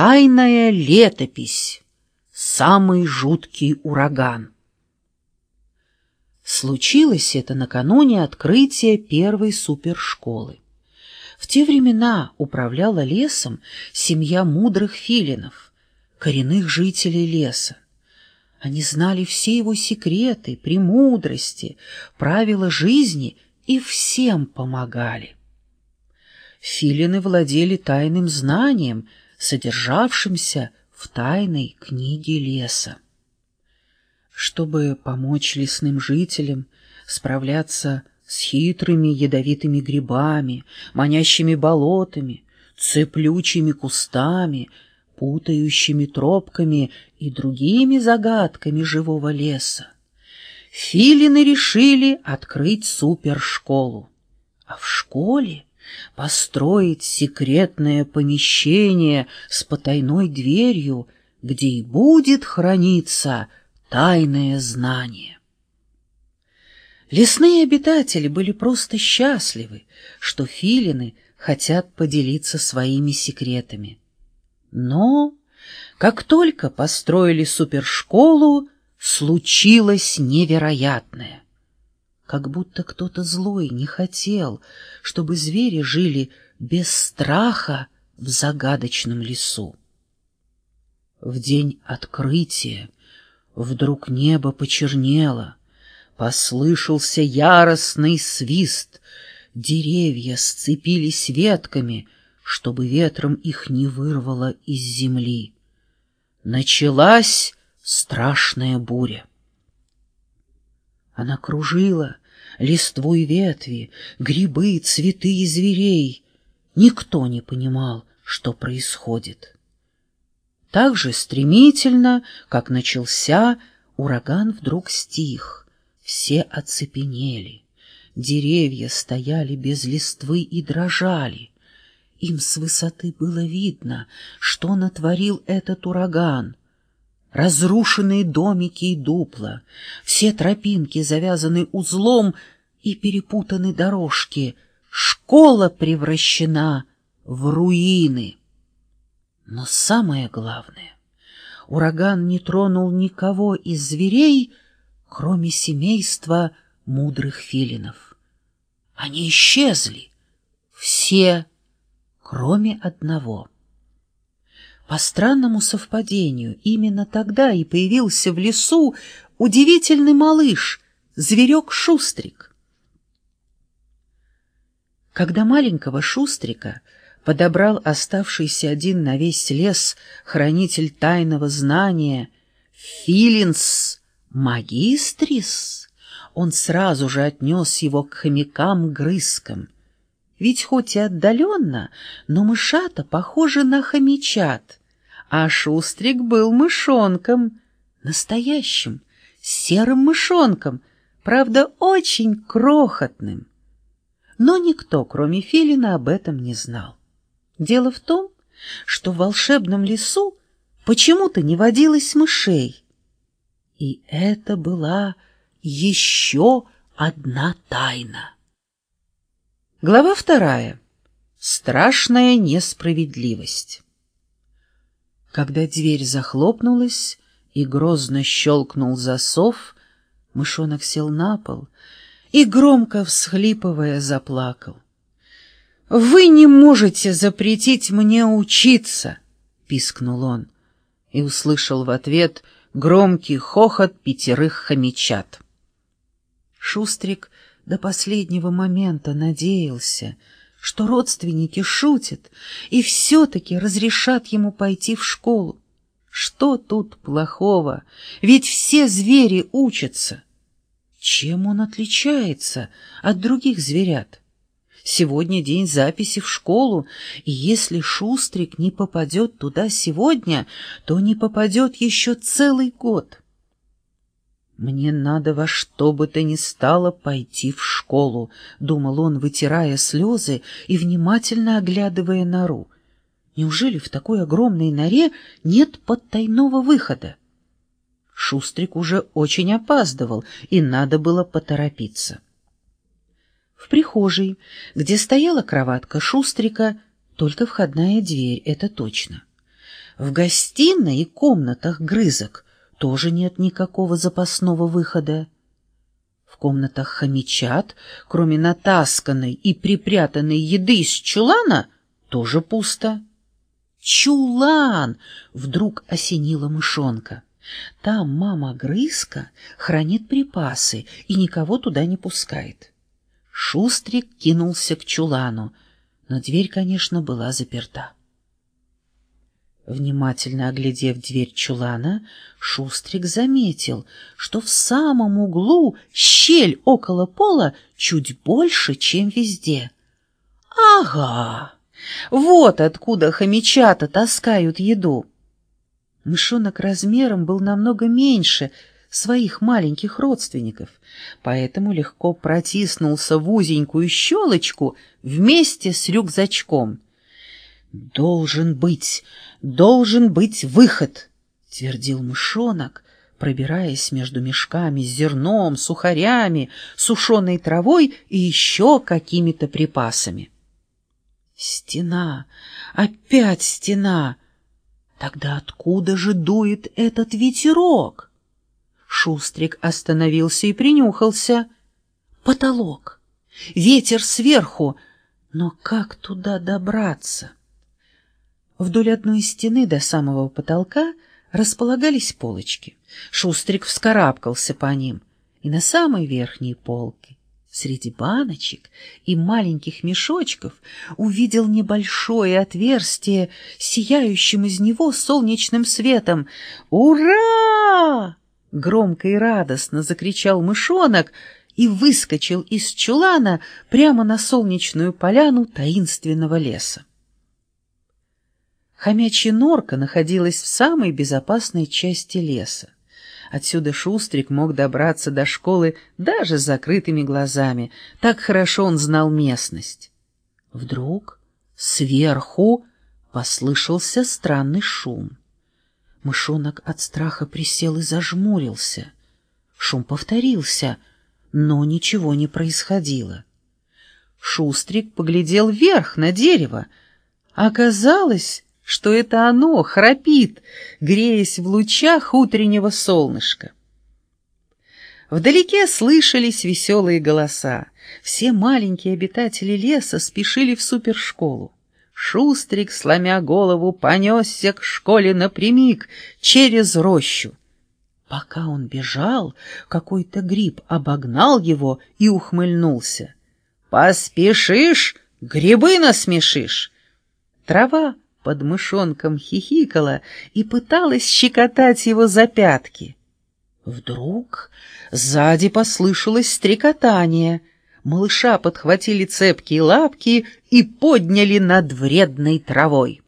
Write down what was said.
Тайная летопись. Самый жуткий ураган. Случилось это накануне открытия первой супершколы. В те времена управляла лесом семья мудрых филинов, коренных жителей леса. Они знали все его секреты, премудрости, правила жизни и всем помогали. Филины владели тайным знанием, содержавшимся в тайной книге леса. Чтобы помочь лесным жителям справляться с хитрыми ядовитыми грибами, манящими болотами, цеплючими кустами, путающими тропками и другими загадками живого леса. Филины решили открыть супершколу. А в школе построить секретное помещение с потайной дверью, где и будет храниться тайное знание. Лесные обитатели были просто счастливы, что филины хотят поделиться своими секретами. Но, как только построили супершколу, случилось невероятное. Как будто кто-то злой не хотел, чтобы звери жили без страха в загадочном лесу. В день открытия вдруг небо почернело, послышался яростный свист, деревья сцепились ветками, чтобы ветром их не вырвало из земли. Началась страшная буря. Она кружила листву и ветви, грибы, цветы и зверей. Никто не понимал, что происходит. Так же стремительно, как начался, ураган вдруг стих. Все оцепенели. Деревья стояли без листвы и дрожали. Им с высоты было видно, что натворил этот ураган разрушенные домики и дупла, все тропинки завязаны узлом и перепутаны дорожки. Школа превращена в руины. Но самое главное, ураган не тронул никого из зверей, кроме семейства мудрых филинов. Они исчезли, все, кроме одного — по странному совпадению, именно тогда и появился в лесу удивительный малыш, зверек Шустрик. Когда маленького Шустрика подобрал оставшийся один на весь лес хранитель тайного знания Филинс Магистрис, он сразу же отнес его к хомякам-грызкам. Ведь хоть и отдаленно, но мышата похожи на хомячат а Шустрик был мышонком, настоящим, серым мышонком, правда, очень крохотным. Но никто, кроме Филина, об этом не знал. Дело в том, что в волшебном лесу почему-то не водилось мышей. И это была еще одна тайна. Глава вторая. Страшная несправедливость. Когда дверь захлопнулась и грозно щелкнул засов, мышонок сел на пол и, громко всхлипывая, заплакал. «Вы не можете запретить мне учиться!» — пискнул он и услышал в ответ громкий хохот пятерых хомячат. Шустрик до последнего момента надеялся, что родственники шутят и все-таки разрешат ему пойти в школу. Что тут плохого? Ведь все звери учатся. Чем он отличается от других зверят? Сегодня день записи в школу, и если Шустрик не попадет туда сегодня, то не попадет еще целый год. «Мне надо во что бы то ни стало пойти в школу», — думал он, вытирая слезы и внимательно оглядывая нору. «Неужели в такой огромной норе нет подтайного выхода?» Шустрик уже очень опаздывал, и надо было поторопиться. В прихожей, где стояла кроватка Шустрика, только входная дверь, это точно. В гостиной и комнатах грызок тоже нет никакого запасного выхода. В комнатах хомячат, кроме натасканной и припрятанной еды из чулана, тоже пусто. «Чулан!» — вдруг осенила мышонка. «Там мама-грызка хранит припасы и никого туда не пускает». Шустрик кинулся к чулану, но дверь, конечно, была заперта. Внимательно оглядев дверь чулана, Шустрик заметил, что в самом углу щель около пола чуть больше, чем везде. «Ага, вот откуда хомячата таскают еду!» Мышонок размером был намного меньше своих маленьких родственников, поэтому легко протиснулся в узенькую щелочку вместе с рюкзачком — «Должен быть, должен быть выход!» — твердил мышонок, пробираясь между мешками с зерном, сухарями, сушеной травой и еще какими-то припасами. «Стена! Опять стена! Тогда откуда же дует этот ветерок?» Шустрик остановился и принюхался. «Потолок! Ветер сверху! Но как туда добраться?» Вдоль одной стены до самого потолка располагались полочки. Шустрик вскарабкался по ним, и на самой верхней полке, среди баночек и маленьких мешочков, увидел небольшое отверстие, сияющим из него солнечным светом. «Ура!» — громко и радостно закричал мышонок и выскочил из чулана прямо на солнечную поляну таинственного леса. Хомячья норка находилась в самой безопасной части леса. Отсюда Шустрик мог добраться до школы даже с закрытыми глазами, так хорошо он знал местность. Вдруг сверху послышался странный шум. Мышонок от страха присел и зажмурился. Шум повторился, но ничего не происходило. Шустрик поглядел вверх на дерево. Оказалось, что это оно храпит, греясь в лучах утреннего солнышка. Вдалеке слышались веселые голоса. Все маленькие обитатели леса спешили в супершколу. Шустрик, сломя голову, понесся к школе напрямик, через рощу. Пока он бежал, какой-то гриб обогнал его и ухмыльнулся. «Поспешишь, грибы насмешишь!» Трава под мышонком хихикала и пыталась щекотать его за пятки. Вдруг сзади послышалось стрекотание. Малыша подхватили цепкие лапки и подняли над вредной травой.